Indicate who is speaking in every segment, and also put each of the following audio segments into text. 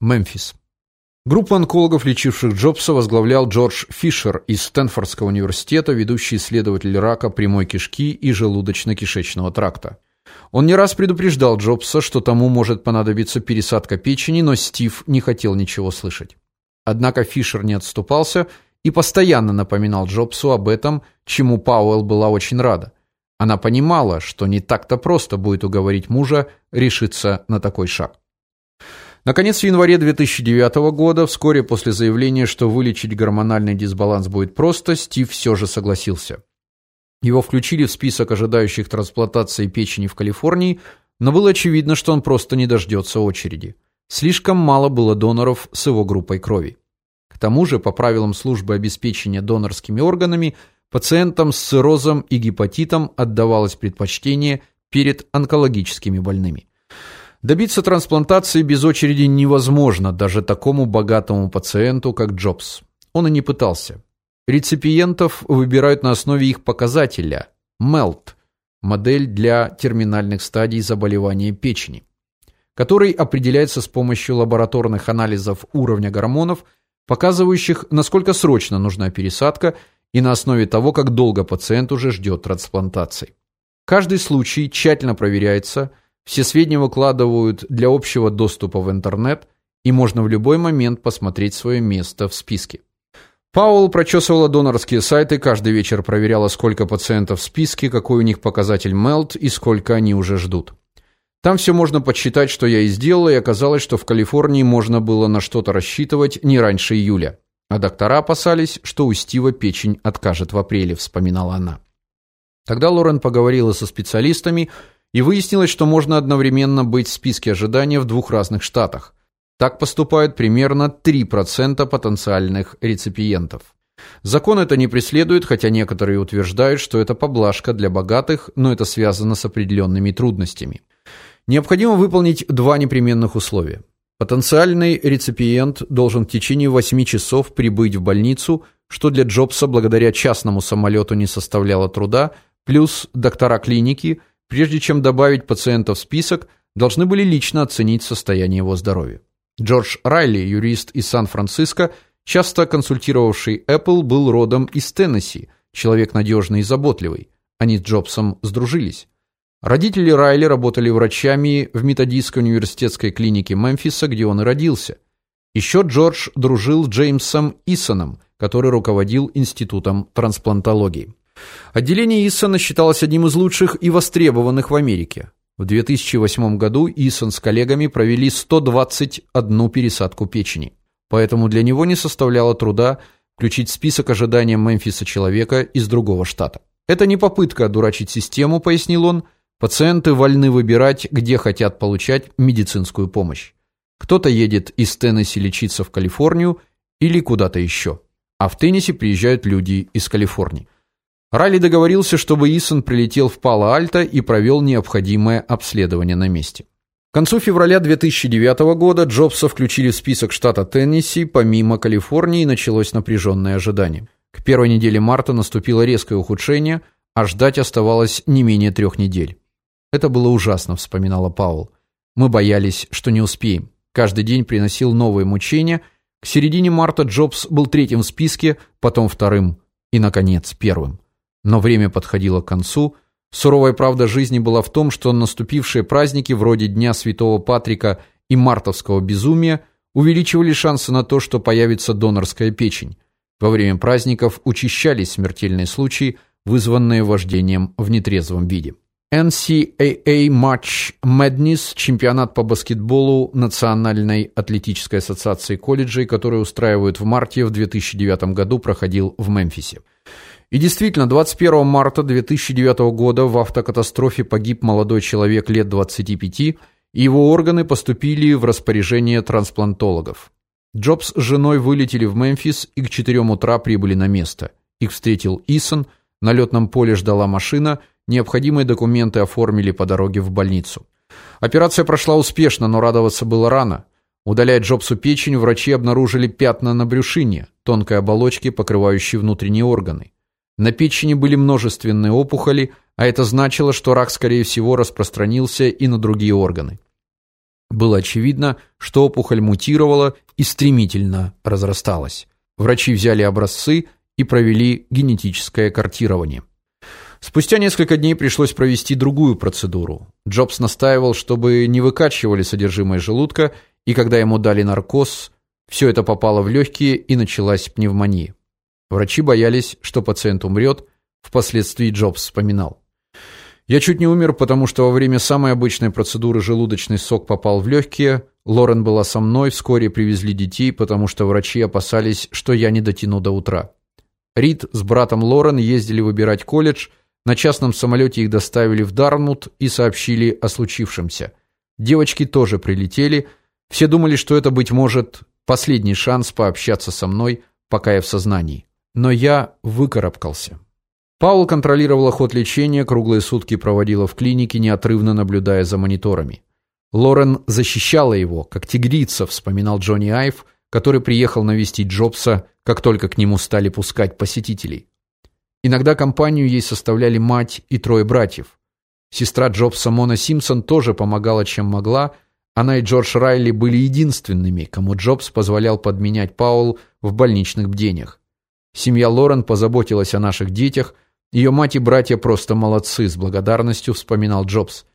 Speaker 1: Мемфис. Группу онкологов, лечивших Джобса, возглавлял Джордж Фишер из Стэнфордского университета, ведущий исследователь рака прямой кишки и желудочно-кишечного тракта. Он не раз предупреждал Джобса, что тому может понадобиться пересадка печени, но Стив не хотел ничего слышать. Однако Фишер не отступался и постоянно напоминал Джобсу об этом, чему Пауэлл была очень рада. Она понимала, что не так-то просто будет уговорить мужа решиться на такой шаг. Наконец, в январе 2009 года, вскоре после заявления, что вылечить гормональный дисбаланс будет просто, Стив все же согласился. Его включили в список ожидающих трансплантации печени в Калифорнии, но было очевидно, что он просто не дождется очереди. Слишком мало было доноров с его группой крови. К тому же, по правилам службы обеспечения донорскими органами, пациентам с циррозом и гепатитом отдавалось предпочтение перед онкологическими больными. Добиться трансплантации без очереди невозможно даже такому богатому пациенту, как Джобс. Он и не пытался. Реципиентов выбирают на основе их показателя MELT модель для терминальных стадий заболевания печени, который определяется с помощью лабораторных анализов уровня гормонов, показывающих, насколько срочно нужна пересадка, и на основе того, как долго пациент уже ждет трансплантации. Каждый случай тщательно проверяется – все сведения выкладывают для общего доступа в интернет, и можно в любой момент посмотреть свое место в списке. Паул прочесывала донорские сайты, каждый вечер проверяла, сколько пациентов в списке, какой у них показатель MELT и сколько они уже ждут. Там все можно подсчитать, что я и сделала, и оказалось, что в Калифорнии можно было на что-то рассчитывать не раньше июля. А доктора опасались, что у Стива печень откажет в апреле, вспоминала она. Тогда Лорен поговорила со специалистами, и выяснилось, что можно одновременно быть в списке ожидания в двух разных штатах. Так поступают примерно 3% потенциальных реципиентов. Закон это не преследует, хотя некоторые утверждают, что это поблажка для богатых, но это связано с определенными трудностями. Необходимо выполнить два непременных условия. Потенциальный реципиент должен в течение 8 часов прибыть в больницу, что для Джобса благодаря частному самолету не составляло труда, плюс доктора клиники – прежде чем добавить пациента в список, должны были лично оценить состояние его здоровья. Джордж Райли, юрист из Сан-Франциско, часто консультировавший Apple, был родом из Теннесси, человек надежный и заботливый. Они с Джобсом сдружились. Родители Райли работали врачами в Методистской университетской клинике Мемфиса, где он и родился. Еще Джордж дружил с Джеймсом Исоном, который руководил институтом трансплантологии. Отделение Иссона считалось одним из лучших и востребованных в Америке. В 2008 году Иссон с коллегами провели 121 пересадку печени. Поэтому для него не составляло труда включить в список ожидания Мемфиса человека из другого штата. Это не попытка одурачить систему, пояснил он. Пациенты вольны выбирать, где хотят получать медицинскую помощь. Кто-то едет из Теннесси лечиться в Калифорнию или куда-то еще. А в Теннесси приезжают люди из Калифорнии. Ралли договорился, чтобы Исон прилетел в Пало-Альто и провел необходимое обследование на месте. К концу февраля 2009 года Джобса включили в список штата Теннесси, помимо Калифорнии началось напряженное ожидание. К первой неделе марта наступило резкое ухудшение, а ждать оставалось не менее трех недель. Это было ужасно, вспоминала Паул. Мы боялись, что не успеем. Каждый день приносил новые мучения. К середине марта Джобс был третьим в списке, потом вторым и наконец первым. Но время подходило к концу. Суровая правда жизни была в том, что наступившие праздники вроде Дня Святого Патрика и мартовского безумия увеличивали шансы на то, что появится донорская печень. Во время праздников учащались смертельные случаи, вызванные вождением в нетрезвом виде. NCAA Match Madness, чемпионат по баскетболу Национальной атлетической ассоциации колледжей, который устраивают в марте в 2009 году, проходил в Мемфисе. И действительно, 21 марта 2009 года в автокатастрофе погиб молодой человек лет 25, и его органы поступили в распоряжение трансплантологов. Джобс с женой вылетели в Мемфис и к 4 утра прибыли на место. Их встретил Исон, на летном поле ждала машина, необходимые документы оформили по дороге в больницу. Операция прошла успешно, но радоваться было рано. Удаляя Джобсу печень, врачи обнаружили пятна на брюшине, тонкой оболочке, покрывающей внутренние органы. На печени были множественные опухоли, а это значило, что рак скорее всего распространился и на другие органы. Было очевидно, что опухоль мутировала и стремительно разрасталась. Врачи взяли образцы и провели генетическое картирование. Спустя несколько дней пришлось провести другую процедуру. Джобс настаивал, чтобы не выкачивали содержимое желудка, и когда ему дали наркоз, все это попало в легкие и началась пневмония. Врачи боялись, что пациент умрет, впоследствии Джобс вспоминал: я чуть не умер, потому что во время самой обычной процедуры желудочный сок попал в легкие. Лорен была со мной, вскоре привезли детей, потому что врачи опасались, что я не дотяну до утра. Рид с братом Лорен ездили выбирать колледж. На частном самолете их доставили в Дармут и сообщили о случившемся. Девочки тоже прилетели. Все думали, что это быть может последний шанс пообщаться со мной, пока я в сознании. Но я выкарабкался. Паул контролировала ход лечения, круглые сутки проводила в клинике, неотрывно наблюдая за мониторами. Лорен защищала его, как тигрица, вспоминал Джонни Айв, который приехал навестить Джобса, как только к нему стали пускать посетителей. Иногда компанию ей составляли мать и трое братьев. Сестра Джобса Мона Симпсон тоже помогала чем могла. Она и Джордж Райли были единственными, кому Джобс позволял подменять Паул в больничных бдениях. Семья Лорен позаботилась о наших детях – ее мать и братья просто молодцы, с благодарностью вспоминал Джобс.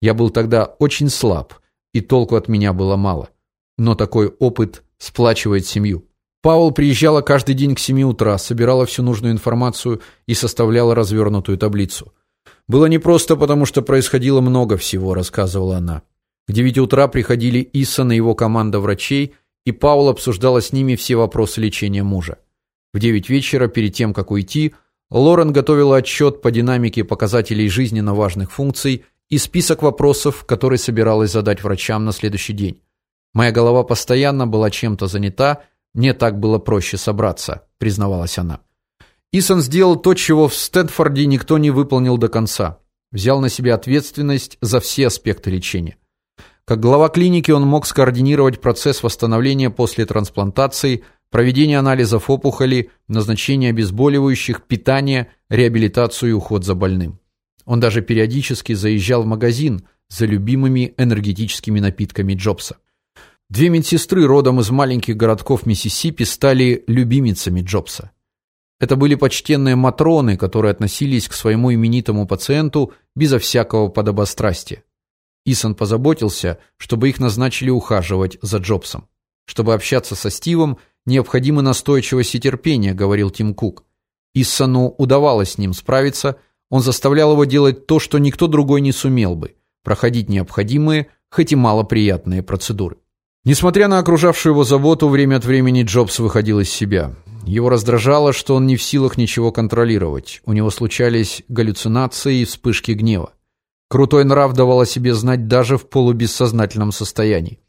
Speaker 1: Я был тогда очень слаб, и толку от меня было мало. Но такой опыт сплачивает семью. Паул приезжала каждый день к 7 утра, собирала всю нужную информацию и составляла развернутую таблицу. Было непросто, потому что происходило много всего, рассказывала она. К 9 утра приходили Исон и его команда врачей, и Паул обсуждала с ними все вопросы лечения мужа. В 9 вечера, перед тем как уйти, Лорен готовила отчет по динамике показателей жизненно важных функций и список вопросов, которые собиралась задать врачам на следующий день. Моя голова постоянно была чем-то занята, мне так было проще собраться, признавалась она. Исон сделал то, чего в Стэнфорде никто не выполнил до конца. Взял на себя ответственность за все аспекты лечения. Как глава клиники он мог скоординировать процесс восстановления после трансплантации, проведение анализов опухоли, назначение обезболивающих, питание, реабилитацию и уход за больным. Он даже периодически заезжал в магазин за любимыми энергетическими напитками Джобса. Две медсестры родом из маленьких городков Миссисипи стали любимицами Джобса. Это были почтенные матроны, которые относились к своему именитому пациенту безо всякого подобострастия. Исон позаботился, чтобы их назначили ухаживать за Джобсом. Чтобы общаться со Стивом, необходима настойчивость и терпение, говорил Тим Кук. Иссану удавалось с ним справиться, он заставлял его делать то, что никто другой не сумел бы проходить необходимые, хоть и малоприятные процедуры. Несмотря на окружавшую его заботу, время от времени Джобс выходил из себя. Его раздражало, что он не в силах ничего контролировать. У него случались галлюцинации и вспышки гнева. Крутой нрав давал о себе знать даже в полубессознательном состоянии.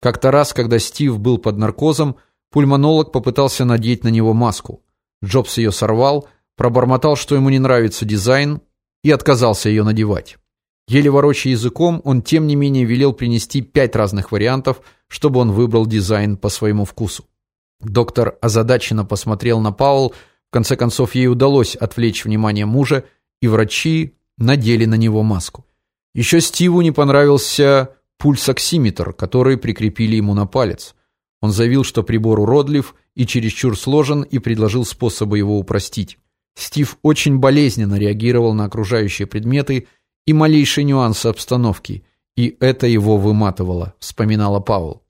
Speaker 1: Как-то раз, когда Стив был под наркозом, пульмонолог попытался надеть на него маску. Джобс ее сорвал, пробормотал, что ему не нравится дизайн, и отказался ее надевать. Еле ворочая языком, он тем не менее велел принести пять разных вариантов, чтобы он выбрал дизайн по своему вкусу. Доктор озадаченно посмотрел на Паул. В конце концов ей удалось отвлечь внимание мужа, и врачи надели на него маску. Еще Стиву не понравился пульсоксиметр, который прикрепили ему на палец. Он заявил, что прибор уродлив и чересчур сложен, и предложил способы его упростить. Стив очень болезненно реагировал на окружающие предметы и малейшие нюансы обстановки, и это его выматывало, вспоминала Паул.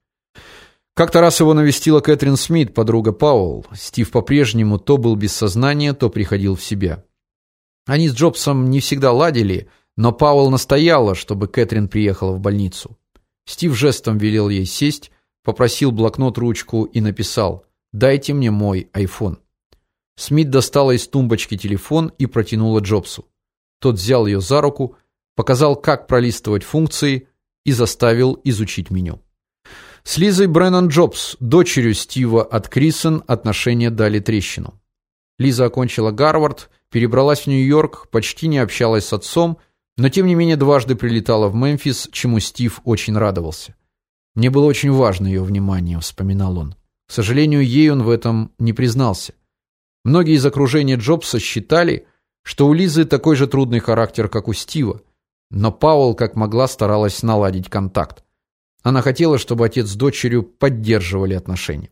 Speaker 1: Как-то раз его навестила Кэтрин Смит, подруга Паул. Стив по-прежнему то был без сознания, то приходил в себя. Они с Джобсом не всегда ладили, но Пауэлл настояла, чтобы Кэтрин приехала в больницу. Стив жестом велел ей сесть, попросил блокнот, ручку и написал: "Дайте мне мой iPhone". Смит достала из тумбочки телефон и протянула Джобсу. Тот взял ее за руку, показал, как пролистывать функции и заставил изучить меню. С Лизой Бреннан Джобс, дочерью Стива от Крисон, отношения дали трещину. Лиза окончила Гарвард перебралась в Нью-Йорк, почти не общалась с отцом, но тем не менее дважды прилетала в Мемфис, чему Стив очень радовался. Мне было очень важно ее внимание, вспоминал он. К сожалению, ей он в этом не признался. Многие из окружения Джобса считали, что у Лизы такой же трудный характер, как у Стива, но Паул как могла старалась наладить контакт. Она хотела, чтобы отец с дочерью поддерживали отношения.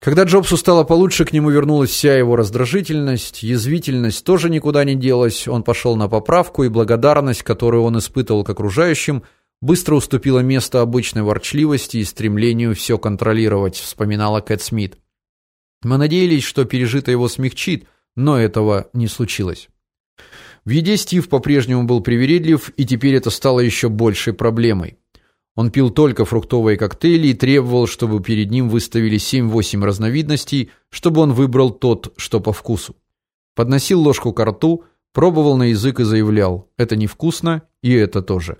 Speaker 1: Когда Джобсу стало получше, к нему вернулась вся его раздражительность, язвительность тоже никуда не делась. Он пошел на поправку, и благодарность, которую он испытывал к окружающим, быстро уступила место обычной ворчливости и стремлению все контролировать, вспоминала Кэт Смит. Мы надеялись, что пережитое его смягчит, но этого не случилось. В еде Стив по-прежнему был привередлив, и теперь это стало еще большей проблемой. Он пил только фруктовые коктейли и требовал, чтобы перед ним выставили 7-8 разновидностей, чтобы он выбрал тот, что по вкусу. Подносил ложку к рту, пробовал на язык и заявлял: "Это невкусно, и это тоже".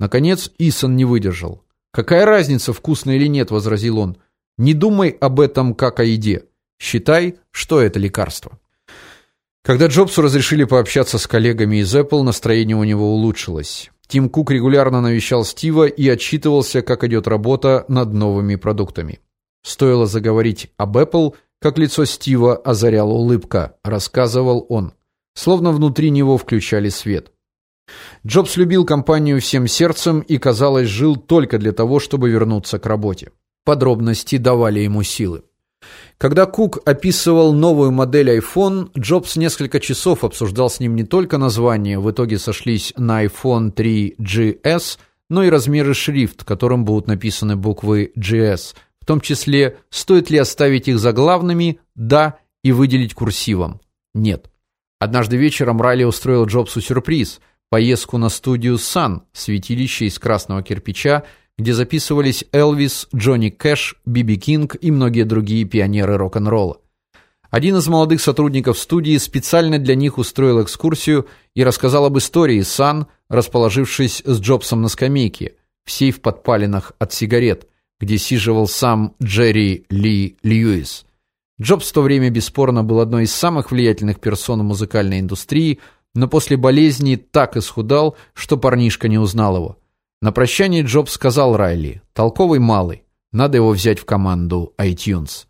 Speaker 1: Наконец Исон не выдержал. "Какая разница, вкусно или нет", возразил он. "Не думай об этом как о еде. Считай, что это лекарство". Когда Джобсу разрешили пообщаться с коллегами из Apple, настроение у него улучшилось. Тим Кук регулярно навещал Стива и отчитывался, как идет работа над новыми продуктами. Стоило заговорить об Apple, как лицо Стива озаряла улыбка, рассказывал он, словно внутри него включали свет. Джобс любил компанию всем сердцем и, казалось, жил только для того, чтобы вернуться к работе. Подробности давали ему силы. Когда Кук описывал новую модель iPhone, Джобс несколько часов обсуждал с ним не только название, в итоге сошлись на iPhone 3GS, но и размеры шрифт, которым будут написаны буквы GS, в том числе, стоит ли оставить их заглавными «да» и выделить курсивом «нет». Однажды вечером Райли устроил Джобсу сюрприз поездку на студию Sun, святилище из красного кирпича, где записывались Элвис, Джонни Кэш, Биби Кинг и многие другие пионеры рок-н-ролла. Один из молодых сотрудников студии специально для них устроил экскурсию и рассказал об истории Сан, расположившись с Джобсом на скамейке, в сейф подпалинах от сигарет, где сиживал сам Джерри Ли Льюис. Джобс в то время бесспорно был одной из самых влиятельных персон музыкальной индустрии, но после болезни так исхудал, что парнишка не узнал его. На прощание Джобс сказал Райли: "Толковый малый, надо его взять в команду iTunes".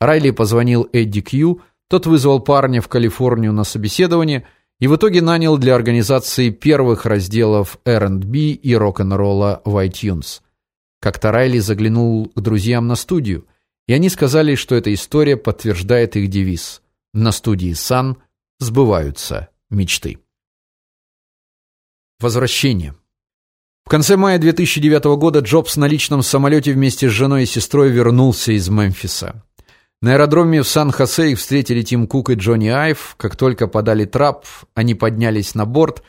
Speaker 1: Райли позвонил Эдди Кью, тот вызвал парня в Калифорнию на собеседование и в итоге нанял для организации первых разделов R&B и рок-н-ролла в iTunes. Как-то Райли заглянул к друзьям на студию, и они сказали, что эта история подтверждает их девиз: на студии Sun сбываются мечты. Возвращение. В конце мая 2009 года Джобс на личном самолете вместе с женой и сестрой вернулся из Мемфиса. На аэродроме в Сан-Хосе их встретили Тим Кук и Джонни Айв. Как только подали трап, они поднялись на борт.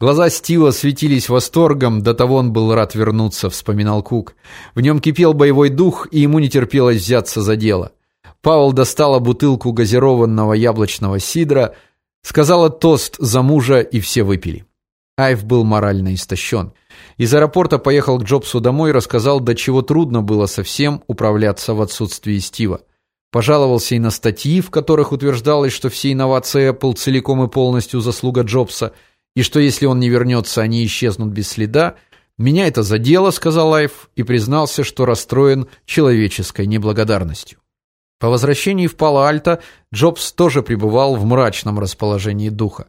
Speaker 1: Глаза Стива светились восторгом, до того он был рад вернуться, вспоминал Кук. В нем кипел боевой дух, и ему не терпелось взяться за дело. Паул достала бутылку газированного яблочного сидра, сказала тост за мужа, и все выпили. Айв был морально истощен. Из аэропорта поехал к Джобсу домой и рассказал, до чего трудно было совсем управляться в отсутствии Стива. Пожаловался и на статьи, в которых утверждалось, что все инновации Apple целиком и полностью заслуга Джобса, и что если он не вернется, они исчезнут без следа. Меня это задело, сказал Айв и признался, что расстроен человеческой неблагодарностью. По возвращении в Пало-Альто Джобс тоже пребывал в мрачном расположении духа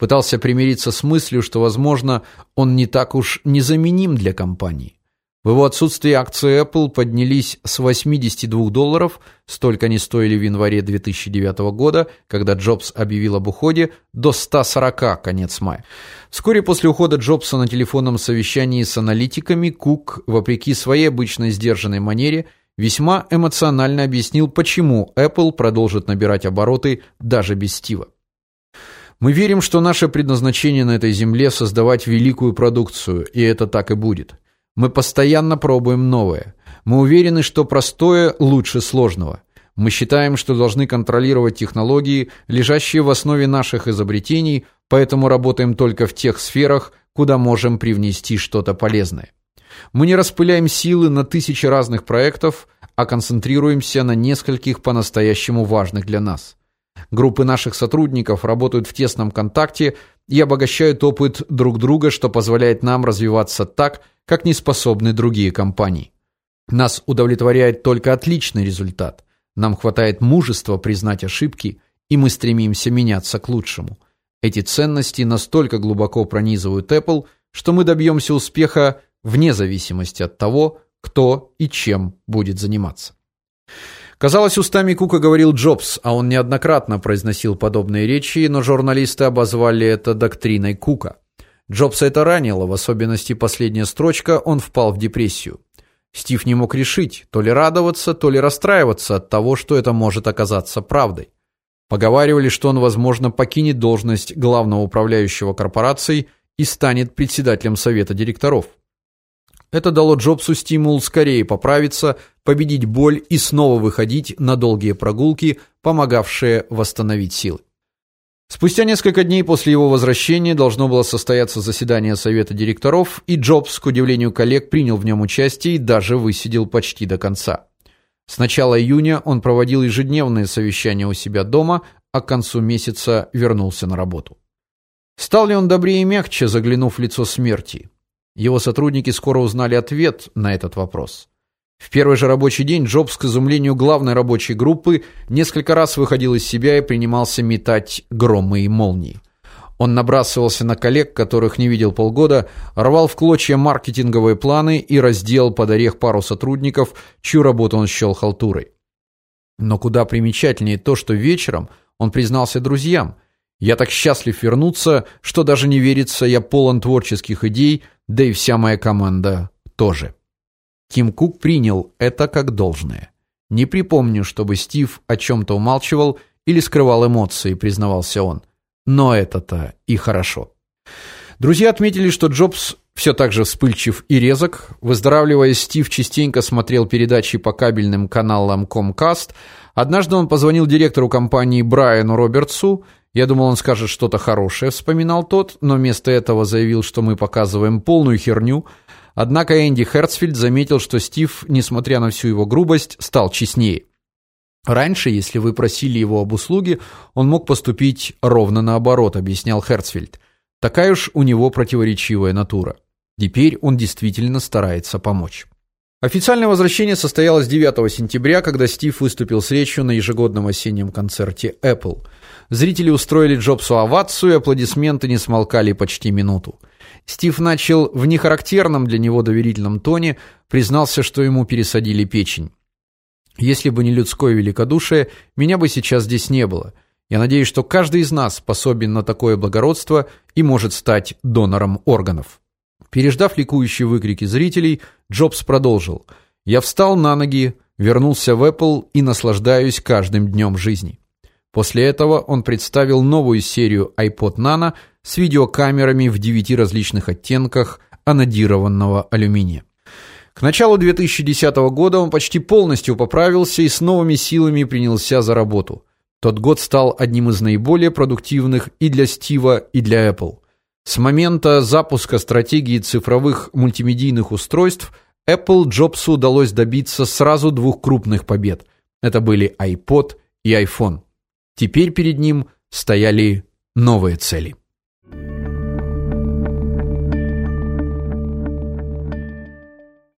Speaker 1: пытался примириться с мыслью, что, возможно, он не так уж незаменим для компании. В его отсутствие акции Apple поднялись с 82 долларов, столько они стоили в январе 2009 года, когда Джобс объявил об уходе, до 140 конец мая. Вскоре после ухода Джобса на телефонном совещании с аналитиками Кук, вопреки своей обычной сдержанной манере, весьма эмоционально объяснил, почему Apple продолжит набирать обороты даже без Стива. Мы верим, что наше предназначение на этой земле создавать великую продукцию, и это так и будет. Мы постоянно пробуем новое. Мы уверены, что простое лучше сложного. Мы считаем, что должны контролировать технологии, лежащие в основе наших изобретений, поэтому работаем только в тех сферах, куда можем привнести что-то полезное. Мы не распыляем силы на тысячи разных проектов, а концентрируемся на нескольких по-настоящему важных для нас. Группы наших сотрудников работают в тесном контакте и обогащают опыт друг друга, что позволяет нам развиваться так, как не способны другие компании. Нас удовлетворяет только отличный результат. Нам хватает мужества признать ошибки, и мы стремимся меняться к лучшему. Эти ценности настолько глубоко пронизывают Apple, что мы добьемся успеха вне зависимости от того, кто и чем будет заниматься. Казалось, устами Кука говорил Джобс, а он неоднократно произносил подобные речи, но журналисты обозвали это доктриной Кука. Джобса это ранило, в особенности последняя строчка, он впал в депрессию. Стив не мог решить, то ли радоваться, то ли расстраиваться от того, что это может оказаться правдой. Поговаривали, что он, возможно, покинет должность главного управляющего корпорацией и станет председателем совета директоров. Это дало Джобсу стимул скорее поправиться, победить боль и снова выходить на долгие прогулки, помогавшие восстановить силы. Спустя несколько дней после его возвращения должно было состояться заседание совета директоров, и Джобс, к удивлению коллег, принял в нем участие и даже высидел почти до конца. С начала июня он проводил ежедневные совещания у себя дома, а к концу месяца вернулся на работу. Стал ли он добрее и мягче, заглянув в лицо смерти? Его сотрудники скоро узнали ответ на этот вопрос. В первый же рабочий день Джобс, к изумлению главной рабочей группы, несколько раз выходил из себя и принимался метать громы и молнии. Он набрасывался на коллег, которых не видел полгода, рвал в клочья маркетинговые планы и разделал под орех пару сотрудников, чью работу он счел халтурой. Но куда примечательнее то, что вечером он признался друзьям – я так счастлив вернуться, что даже не верится, я полон творческих идей, да и вся моя команда тоже. Тим Кук принял это как должное. Не припомню, чтобы Стив о чем то умалчивал или скрывал эмоции, признавался он. Но это-то и хорошо. Друзья отметили, что Джобс все так же вспыльчив и резок. Выздоравливая, Стив частенько смотрел передачи по кабельным каналам Comcast. Однажды он позвонил директору компании Брайану Робертсу я думал, он скажет что-то хорошее, вспоминал тот, но вместо этого заявил, что мы показываем полную херню. Однако Энди Херцфельд заметил, что Стив, несмотря на всю его грубость, стал честнее. Раньше, если вы просили его об услуге, он мог поступить ровно наоборот, объяснял Херцфельд. Такая уж у него противоречивая натура. Теперь он действительно старается помочь. Официальное возвращение состоялось 9 сентября, когда Стив выступил с речью на ежегодном осеннем концерте Apple. Зрители устроили Джобсу овацию, аплодисменты не смолкали почти минуту. Стив начал в нехарактерном для него доверительном тоне, признался, что ему пересадили печень. Если бы не людское великодушие, меня бы сейчас здесь не было. Я надеюсь, что каждый из нас способен на такое благородство и может стать донором органов. Переждав ликующие выкрики зрителей, Джобс продолжил: "Я встал на ноги, вернулся в Apple и наслаждаюсь каждым днем жизни". После этого он представил новую серию iPod Nano с видеокамерами в девяти различных оттенках анодированного алюминия. К началу 2010 года он почти полностью поправился и с новыми силами принялся за работу. Тот год стал одним из наиболее продуктивных и для Стива, и для Apple. С момента запуска стратегии цифровых мультимедийных устройств Apple Джобсу удалось добиться сразу двух крупных побед. Это были iPod и iPhone. Теперь перед ним стояли новые цели.